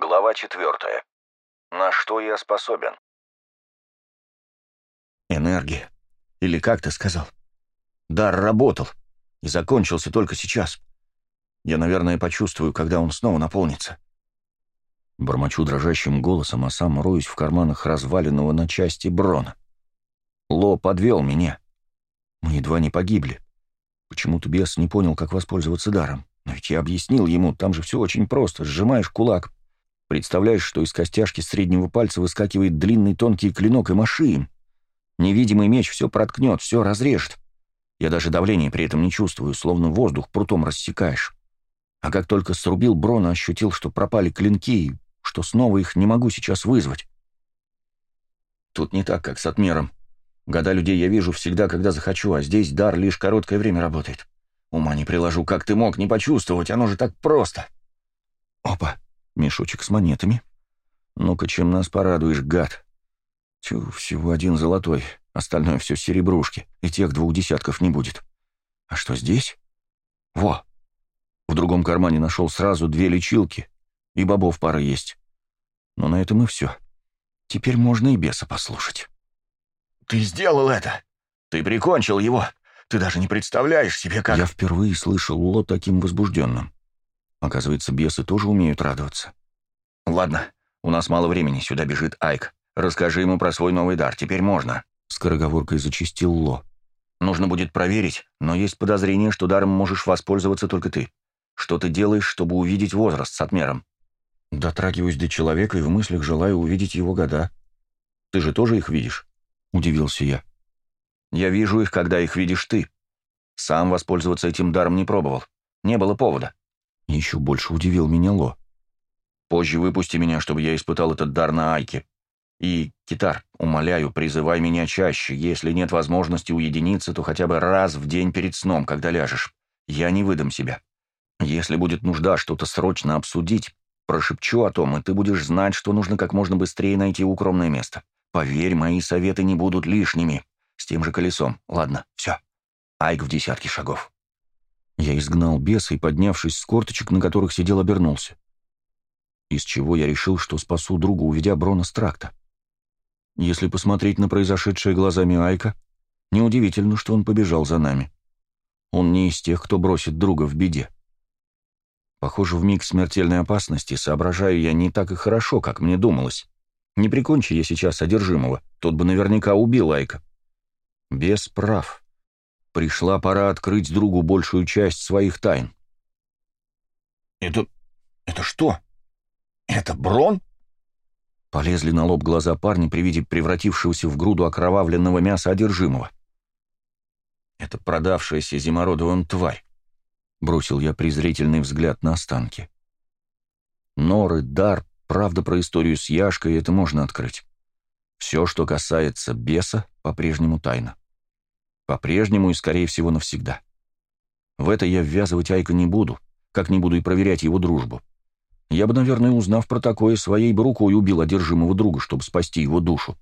Глава четвертая. На что я способен? Энергия. Или как ты сказал? Дар работал. И закончился только сейчас. Я, наверное, почувствую, когда он снова наполнится. Бормочу дрожащим голосом, а сам роюсь в карманах разваленного на части брона. Ло подвел меня. Мы едва не погибли. Почему-то бес не понял, как воспользоваться даром. Но ведь я объяснил ему, там же все очень просто. Сжимаешь кулак, представляешь, что из костяшки среднего пальца выскакивает длинный тонкий клинок и машин. Невидимый меч все проткнет, все разрежет. Я даже давления при этом не чувствую, словно воздух прутом рассекаешь. А как только срубил Брона, ощутил, что пропали клинки, и что снова их не могу сейчас вызвать. Тут не так, как с отмером. Года людей я вижу всегда, когда захочу, а здесь дар лишь короткое время работает. Ума не приложу, как ты мог не почувствовать, оно же так просто. Опа, мешочек с монетами. Ну-ка, чем нас порадуешь, гад. Тю, всего один золотой, остальное все серебрушки, и тех двух десятков не будет. А что здесь? Во! В другом кармане нашел сразу две лечилки, и бобов пара есть. Но на этом и все. Теперь можно и беса послушать. «Ты сделал это! Ты прикончил его! Ты даже не представляешь себе, как...» Я впервые слышал Ло таким возбужденным. Оказывается, бесы тоже умеют радоваться. «Ладно, у нас мало времени, сюда бежит Айк. Расскажи ему про свой новый дар, теперь можно», — скороговоркой зачистил Ло. «Нужно будет проверить, но есть подозрение, что даром можешь воспользоваться только ты. Что ты делаешь, чтобы увидеть возраст с отмером?» «Дотрагиваюсь до человека и в мыслях желаю увидеть его года. Ты же тоже их видишь?» — удивился я. «Я вижу их, когда их видишь ты. Сам воспользоваться этим даром не пробовал. Не было повода». Еще больше удивил меня Ло. «Позже выпусти меня, чтобы я испытал этот дар на Айке. И, Китар, умоляю, призывай меня чаще. Если нет возможности уединиться, то хотя бы раз в день перед сном, когда ляжешь. Я не выдам себя. Если будет нужда что-то срочно обсудить, прошепчу о том, и ты будешь знать, что нужно как можно быстрее найти укромное место. Поверь, мои советы не будут лишними. С тем же колесом. Ладно, все. Айк в десятки шагов. Я изгнал беса и, поднявшись с корточек, на которых сидел, обернулся. Из чего я решил, что спасу друга, уведя Брона с тракта. Если посмотреть на произошедшее глазами Айка, неудивительно, что он побежал за нами. Он не из тех, кто бросит друга в беде. Похоже, в миг смертельной опасности соображаю я не так и хорошо, как мне думалось. Не прикончи я сейчас одержимого, тот бы наверняка убил Айка. Без прав. Пришла пора открыть другу большую часть своих тайн. «Это... это что? Это Брон?» Полезли на лоб глаза парня при виде превратившегося в груду окровавленного мяса одержимого. «Это продавшаяся зимородовым тварь», — бросил я презрительный взгляд на останки. Норы, дар, правда про историю с Яшкой, это можно открыть. Все, что касается беса, по-прежнему тайна. По-прежнему и, скорее всего, навсегда. В это я ввязывать Айка не буду, как не буду и проверять его дружбу. Я бы, наверное, узнав про такое, своей бы рукой убил одержимого друга, чтобы спасти его душу.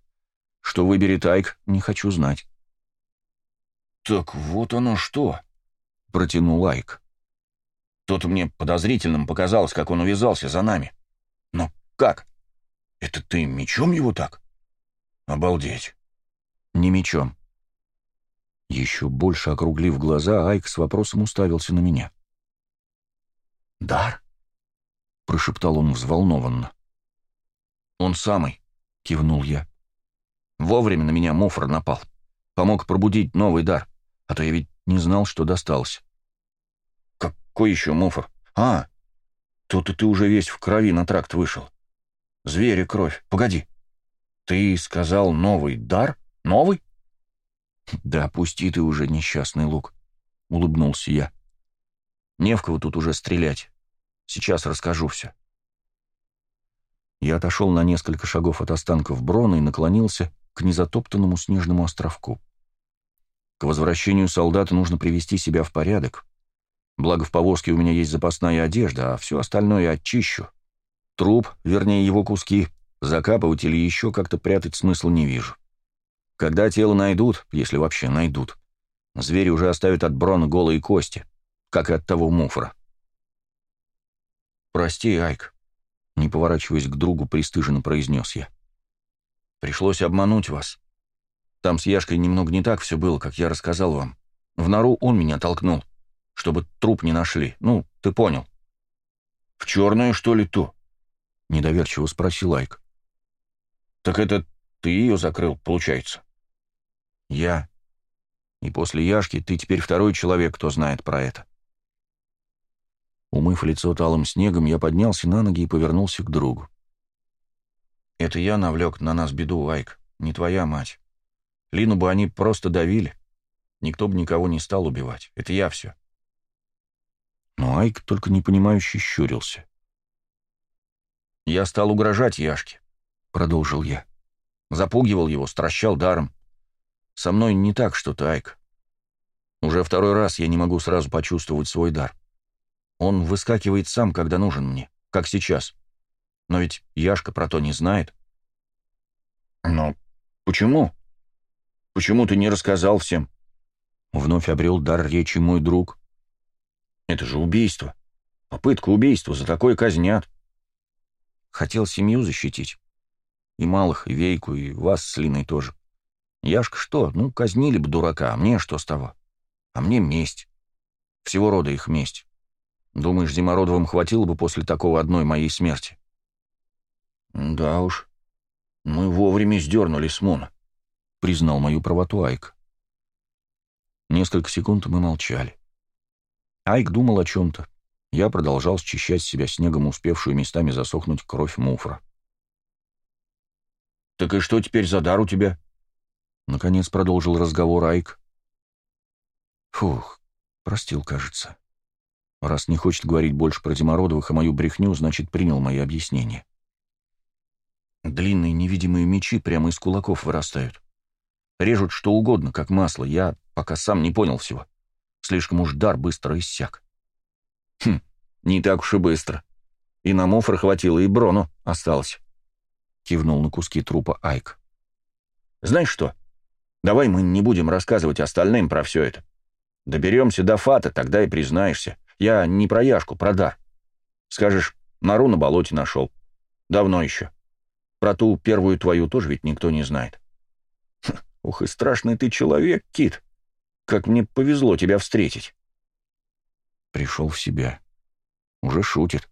Что выберет Айк, не хочу знать. «Так вот оно что!» — протянул Айк. «Тут мне подозрительным показалось, как он увязался за нами. Но как? Это ты мечом его так? Обалдеть!» «Не мечом», еще больше округлив глаза, Айк с вопросом уставился на меня. «Дар?» — прошептал он взволнованно. «Он самый», — кивнул я. «Вовремя на меня Муфор напал. Помог пробудить новый дар, а то я ведь не знал, что достался». «Какой еще Муфор? А, тут и ты уже весь в крови на тракт вышел. Зверя кровь. Погоди. Ты сказал новый дар? Новый?» «Да пусти ты уже, несчастный лук», — улыбнулся я. «Не в кого тут уже стрелять. Сейчас расскажу все». Я отошел на несколько шагов от останков Брона и наклонился к незатоптанному снежному островку. К возвращению солдата нужно привести себя в порядок. Благо в повозке у меня есть запасная одежда, а все остальное очищу. Труп, вернее его куски, закапывать или еще как-то прятать смысла не вижу. Когда тело найдут, если вообще найдут, звери уже оставят от Брона голые кости, как и от того муфра. «Прости, Айк. Не поворачиваясь к другу, пристыженно произнес я. «Пришлось обмануть вас. Там с Яшкой немного не так все было, как я рассказал вам. В нору он меня толкнул, чтобы труп не нашли. Ну, ты понял». «В черную, что ли, то?» — недоверчиво спросил Айк. «Так это ты ее закрыл, получается?» «Я. И после Яшки ты теперь второй человек, кто знает про это». Умыв лицо талым снегом, я поднялся на ноги и повернулся к другу. «Это я навлек на нас беду, Айк, не твоя мать. Лину бы они просто давили. Никто бы никого не стал убивать. Это я все». Но Айк только непонимающе щурился. «Я стал угрожать Яшке», — продолжил я. Запугивал его, стращал даром. Со мной не так что-то, Айк. Уже второй раз я не могу сразу почувствовать свой дар. Он выскакивает сам, когда нужен мне, как сейчас. Но ведь Яшка про то не знает. Но почему? Почему ты не рассказал всем? Вновь обрел дар речи мой друг. Это же убийство. Попытка убийства, за такое казнят. Хотел семью защитить. И малых, и Вейку, и вас с Линой тоже. Яшка что? Ну, казнили бы дурака, а мне что с того? А мне месть. Всего рода их месть. Думаешь, Зимородовым хватило бы после такого одной моей смерти? Да уж. Мы вовремя сдернули с Мона, признал мою правоту Айк. Несколько секунд мы молчали. Айк думал о чем-то. Я продолжал счищать с себя снегом успевшую местами засохнуть кровь муфра. «Так и что теперь за дар у тебя?» Наконец продолжил разговор Айк. Фух, простил, кажется. Раз не хочет говорить больше про Демородовых и мою брехню, значит, принял мои объяснения. Длинные невидимые мечи прямо из кулаков вырастают. Режут что угодно, как масло. Я пока сам не понял всего. Слишком уж дар быстро иссяк. Хм, не так уж и быстро. И на Мофра хватило, и Брону осталось. Кивнул на куски трупа Айк. Знаешь что? Давай мы не будем рассказывать остальным про все это. Доберемся до Фата, тогда и признаешься. Я не про Яшку, про дар. Скажешь, нору на болоте нашел. Давно еще. Про ту первую твою тоже ведь никто не знает. Хм, ух и страшный ты человек, Кит. Как мне повезло тебя встретить. Пришел в себя. Уже шутит.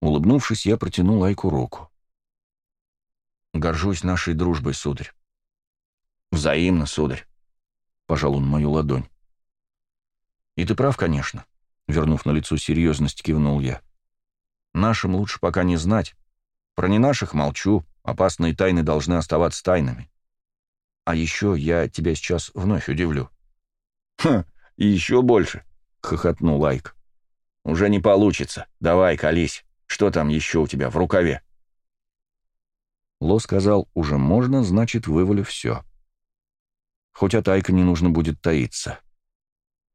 Улыбнувшись, я протянул Айку руку. Горжусь нашей дружбой, сударь. Взаимно, сударь. Пожал он мою ладонь. И ты прав, конечно. Вернув на лицо серьезность, кивнул я. «Нашим лучше пока не знать. Про не наших молчу, опасные тайны должны оставаться тайнами. А еще я тебя сейчас вновь удивлю». «Ха, еще больше», — хохотнул Лайк. «Уже не получится. Давай, колись. Что там еще у тебя в рукаве?» Ло сказал, уже можно, значит, вывалю все. Хоть от Айка не нужно будет таиться.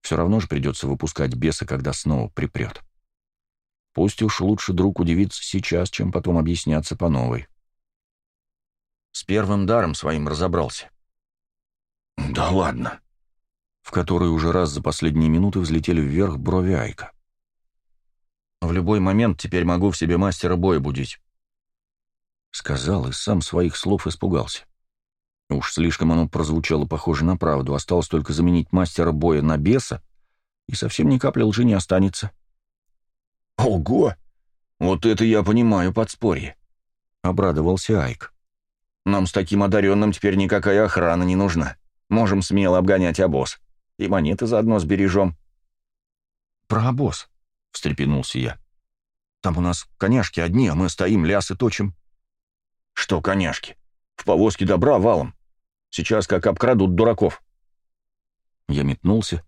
Все равно же придется выпускать беса, когда снова припрет. Пусть уж лучше друг удивится сейчас, чем потом объясняться по новой. С первым даром своим разобрался. «Да ладно!» В который уже раз за последние минуты взлетели вверх брови Айка. «В любой момент теперь могу в себе мастера боя будить», — сказал и сам своих слов испугался. Уж слишком оно прозвучало похоже на правду, осталось только заменить мастера боя на беса, и совсем ни капли лжи не останется. «Ого! Вот это я понимаю подспорье!» — обрадовался Айк. «Нам с таким одаренным теперь никакая охрана не нужна. Можем смело обгонять обоз. И монеты заодно сбережем». «Про обоз», — встрепенулся я. «Там у нас коняшки одни, а мы стоим, лясы точим». «Что коняшки? В повозке добра валом. Сейчас как обкрадут дураков. Я метнулся,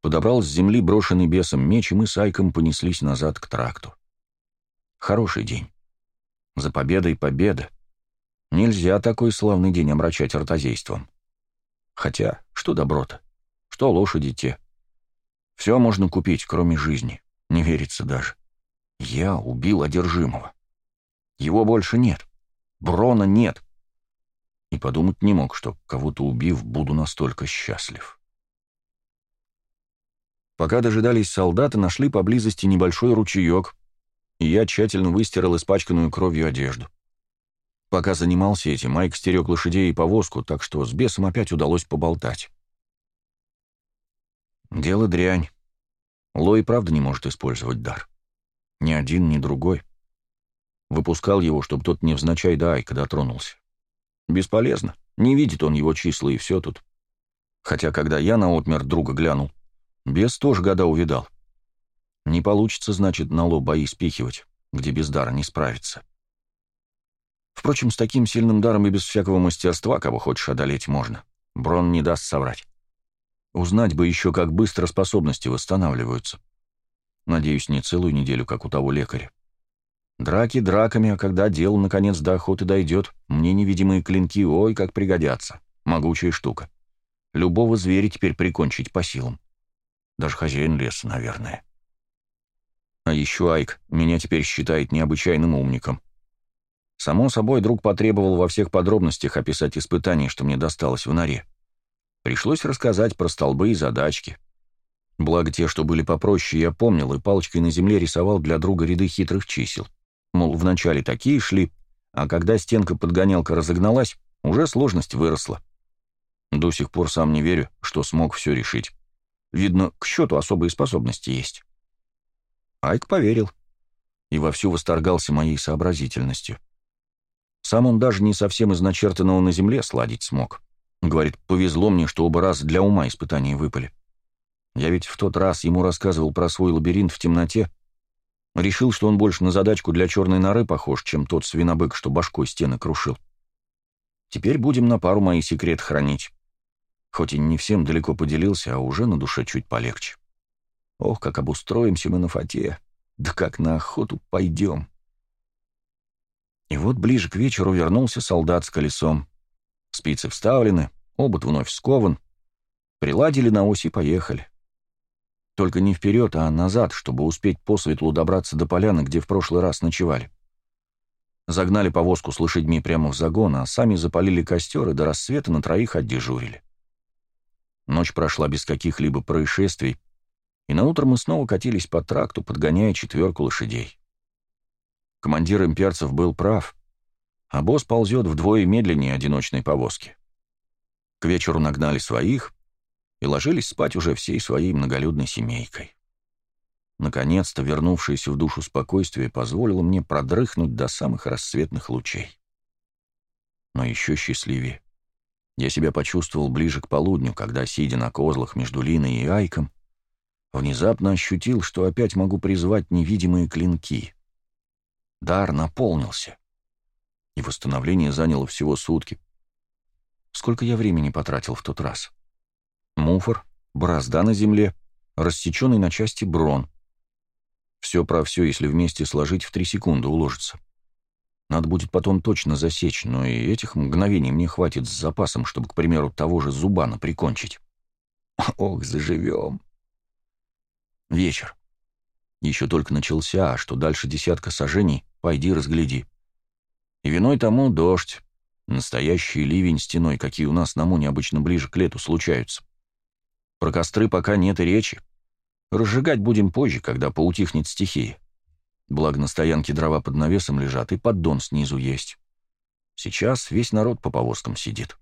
подобрал с земли брошенный бесом меч, и мы с Айком понеслись назад к тракту. Хороший день. За победой победа. Нельзя такой славный день обращать ротозейством. Хотя, что доброта, что лошади те. Все можно купить, кроме жизни. Не верится даже. Я убил одержимого. Его больше нет. Брона нет и подумать не мог, что, кого-то убив, буду настолько счастлив. Пока дожидались солдаты, нашли поблизости небольшой ручеек, и я тщательно выстирал испачканную кровью одежду. Пока занимался этим, Майк стерег лошадей и повозку, так что с бесом опять удалось поболтать. Дело дрянь. Лой правда не может использовать дар. Ни один, ни другой. Выпускал его, чтобы тот невзначай до Айка дотронулся. Бесполезно. Не видит он его числа, и все тут. Хотя, когда я на отмер друга глянул, бес тоже года увидал. Не получится, значит, на лоб бои спихивать, где без дара не справится. Впрочем, с таким сильным даром и без всякого мастерства, кого хочешь одолеть, можно. Брон не даст соврать. Узнать бы еще, как быстро способности восстанавливаются. Надеюсь, не целую неделю, как у того лекаря. Драки драками, а когда дело наконец до охоты дойдет, мне невидимые клинки, ой, как пригодятся. Могучая штука. Любого зверя теперь прикончить по силам. Даже хозяин леса, наверное. А еще Айк меня теперь считает необычайным умником. Само собой, друг потребовал во всех подробностях описать испытание, что мне досталось в норе. Пришлось рассказать про столбы и задачки. Благо те, что были попроще, я помнил, и палочкой на земле рисовал для друга ряды хитрых чисел. Мол, вначале такие шли, а когда стенка-подгонялка разогналась, уже сложность выросла. До сих пор сам не верю, что смог все решить. Видно, к счету особые способности есть. Айк поверил и вовсю восторгался моей сообразительностью. Сам он даже не совсем из начертанного на земле сладить смог. Говорит, повезло мне, что оба раза для ума испытания выпали. Я ведь в тот раз ему рассказывал про свой лабиринт в темноте. Решил, что он больше на задачку для черной норы похож, чем тот свинобык, что башкой стены крушил. Теперь будем на пару мои секреты хранить. Хоть и не всем далеко поделился, а уже на душе чуть полегче. Ох, как обустроимся мы на фате. Да как на охоту пойдем. И вот ближе к вечеру вернулся солдат с колесом. Спицы вставлены, обут вновь скован. Приладили на оси и поехали. Только не вперед, а назад, чтобы успеть по светлу добраться до поляны, где в прошлый раз ночевали. Загнали повозку с лошадьми прямо в загон, а сами запалили костер и до рассвета на троих отдежурили. Ночь прошла без каких-либо происшествий, и наутро мы снова катились по тракту, подгоняя четверку лошадей. Командир имперцев был прав, а босс ползет вдвое медленнее одиночной повозки. К вечеру нагнали своих и ложились спать уже всей своей многолюдной семейкой. Наконец-то вернувшееся в душу спокойствие позволило мне продрыхнуть до самых рассветных лучей. Но еще счастливее. Я себя почувствовал ближе к полудню, когда, сидя на козлах между Линой и Айком, внезапно ощутил, что опять могу призвать невидимые клинки. Дар наполнился. И восстановление заняло всего сутки. Сколько я времени потратил в тот раз? Муфор, борозда на земле, рассеченный на части брон. Все про все, если вместе сложить, в три секунды уложится. Надо будет потом точно засечь, но и этих мгновений мне хватит с запасом, чтобы, к примеру, того же Зубана прикончить. Ох, заживем. Вечер. Еще только начался, а что дальше десятка сажений, пойди разгляди. И виной тому дождь. Настоящий ливень стеной, какие у нас на Муне обычно ближе к лету случаются. Про костры пока нет и речи. Разжигать будем позже, когда поутихнет стихия. Благо на стоянке дрова под навесом лежат, и поддон снизу есть. Сейчас весь народ по повозкам сидит.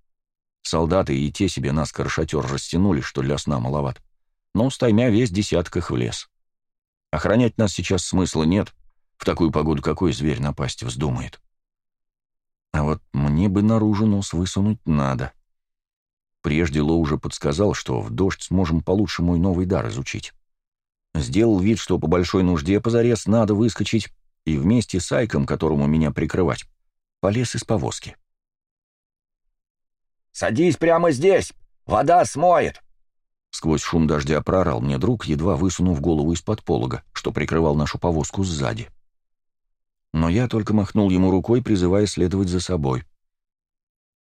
Солдаты и те себе наскоро шатер растянули, что для сна маловат но стаймя весь десяток их в лес. Охранять нас сейчас смысла нет, в такую погоду какой зверь напасть вздумает. А вот мне бы наружу нос высунуть надо. Прежде Ло уже подсказал, что в дождь сможем получше мой новый дар изучить. Сделал вид, что по большой нужде позарез надо выскочить, и вместе с Айком, которому меня прикрывать, полез из повозки. «Садись прямо здесь! Вода смоет!» Сквозь шум дождя прорал мне друг, едва высунув голову из-под полога, что прикрывал нашу повозку сзади. Но я только махнул ему рукой, призывая следовать за собой.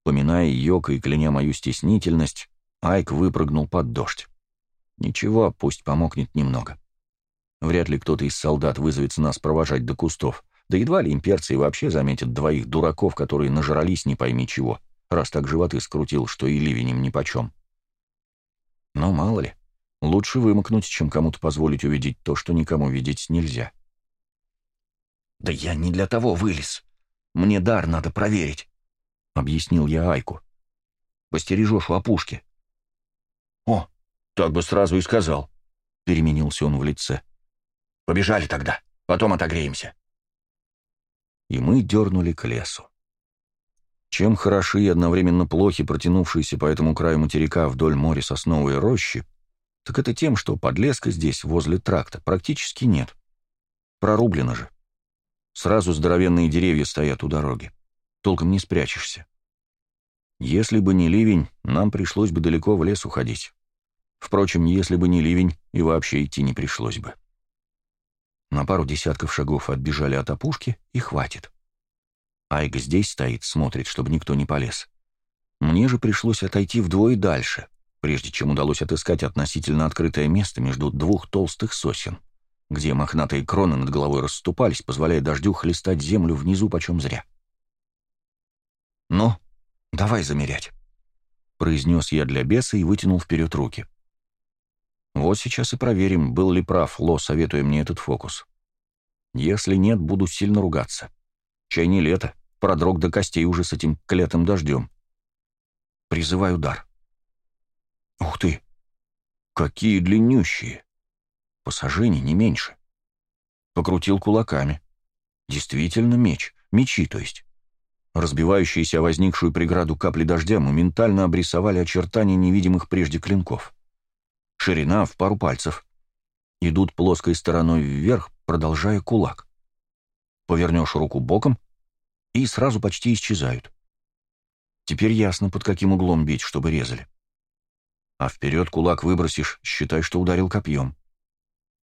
Поминая Йока и кляня мою стеснительность, Айк выпрыгнул под дождь. Ничего, пусть помогнет немного. Вряд ли кто-то из солдат вызовется нас провожать до кустов, да едва ли имперцы вообще заметят двоих дураков, которые нажрались не пойми чего, раз так животы скрутил, что и ливень нипочем. Но мало ли, лучше вымокнуть, чем кому-то позволить увидеть то, что никому видеть нельзя. «Да я не для того вылез. Мне дар надо проверить», — объяснил я Айку. «Постережешь у опушки». «О, так бы сразу и сказал», — переменился он в лице. «Побежали тогда, потом отогреемся». И мы дернули к лесу. Чем хороши и одновременно плохи протянувшиеся по этому краю материка вдоль моря сосновые рощи, так это тем, что подлеска здесь, возле тракта, практически нет. Прорублено же. Сразу здоровенные деревья стоят у дороги. Толком не спрячешься. Если бы не ливень, нам пришлось бы далеко в лес уходить. Впрочем, если бы не ливень, и вообще идти не пришлось бы. На пару десятков шагов отбежали от опушки, и хватит. Айга здесь стоит, смотрит, чтобы никто не полез. Мне же пришлось отойти вдвое дальше, прежде чем удалось отыскать относительно открытое место между двух толстых сосен, где мохнатые кроны над головой расступались, позволяя дождю хлестать землю внизу почем зря. «Ну, давай замерять», — произнес я для беса и вытянул вперед руки. Вот сейчас и проверим, был ли прав Ло, советуя мне этот фокус. Если нет, буду сильно ругаться. Чай не лето продрог до костей уже с этим клятым дождем. Призываю удар. Ух ты! Какие длиннющие! По сажене не меньше. Покрутил кулаками. Действительно меч, мечи, то есть. Разбивающиеся возникшую преграду капли дождя моментально обрисовали очертания невидимых прежде клинков. Ширина в пару пальцев. Идут плоской стороной вверх, продолжая кулак. Повернешь руку боком — и сразу почти исчезают. Теперь ясно, под каким углом бить, чтобы резали. А вперед кулак выбросишь, считай, что ударил копьем.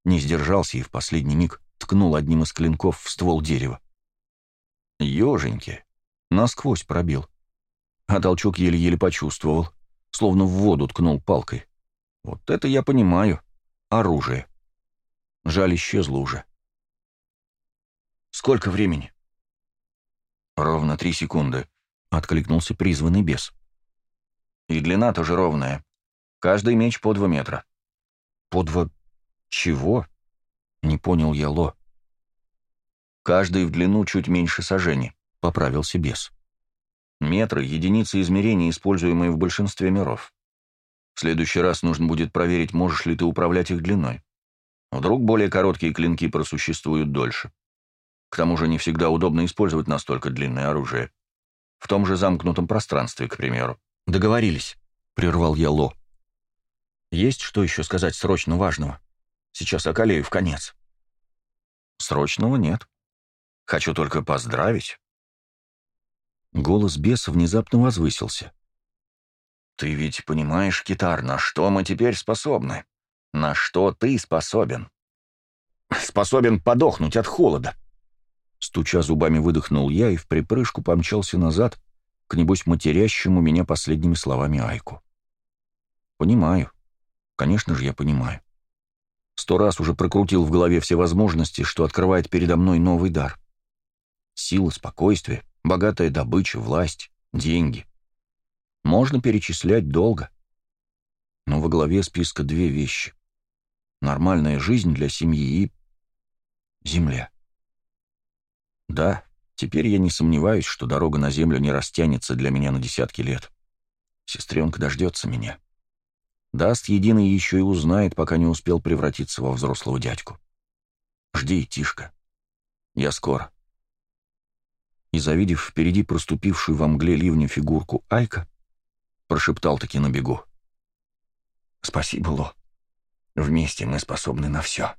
Не сдержался и в последний миг ткнул одним из клинков в ствол дерева. Еженьки, насквозь пробил. А толчок еле-еле почувствовал, словно в воду ткнул палкой. Вот это я понимаю. Оружие. Жаль, исчезло уже. «Сколько времени?» «Ровно три секунды», — откликнулся призванный бес. «И длина тоже ровная. Каждый меч по два метра». «По два... чего?» — не понял я Ло. «Каждый в длину чуть меньше сажений», — поправился бес. «Метры — единицы измерения, используемые в большинстве миров. В следующий раз нужно будет проверить, можешь ли ты управлять их длиной. Вдруг более короткие клинки просуществуют дольше. К тому же не всегда удобно использовать настолько длинное оружие. В том же замкнутом пространстве, к примеру. «Договорились», — прервал я Ло. «Есть что еще сказать срочно важного? Сейчас околею в конец». «Срочного нет. Хочу только поздравить». Голос беса внезапно возвысился. «Ты ведь понимаешь, Китар, на что мы теперь способны? На что ты способен?» «Способен подохнуть от холода», Стуча зубами, выдохнул я и в припрыжку помчался назад к, небось, матерящему меня последними словами Айку. Понимаю. Конечно же, я понимаю. Сто раз уже прокрутил в голове все возможности, что открывает передо мной новый дар. Сила, спокойствие, богатая добыча, власть, деньги. Можно перечислять долго. Но во главе списка две вещи. Нормальная жизнь для семьи и... земля. Да, теперь я не сомневаюсь, что дорога на землю не растянется для меня на десятки лет. Сестренка дождется меня. Даст единый еще и узнает, пока не успел превратиться во взрослого дядьку. Жди, Тишка. Я скоро. И, завидев впереди проступившую во мгле ливня фигурку Айка, прошептал таки на бегу. «Спасибо, Ло. Вместе мы способны на все».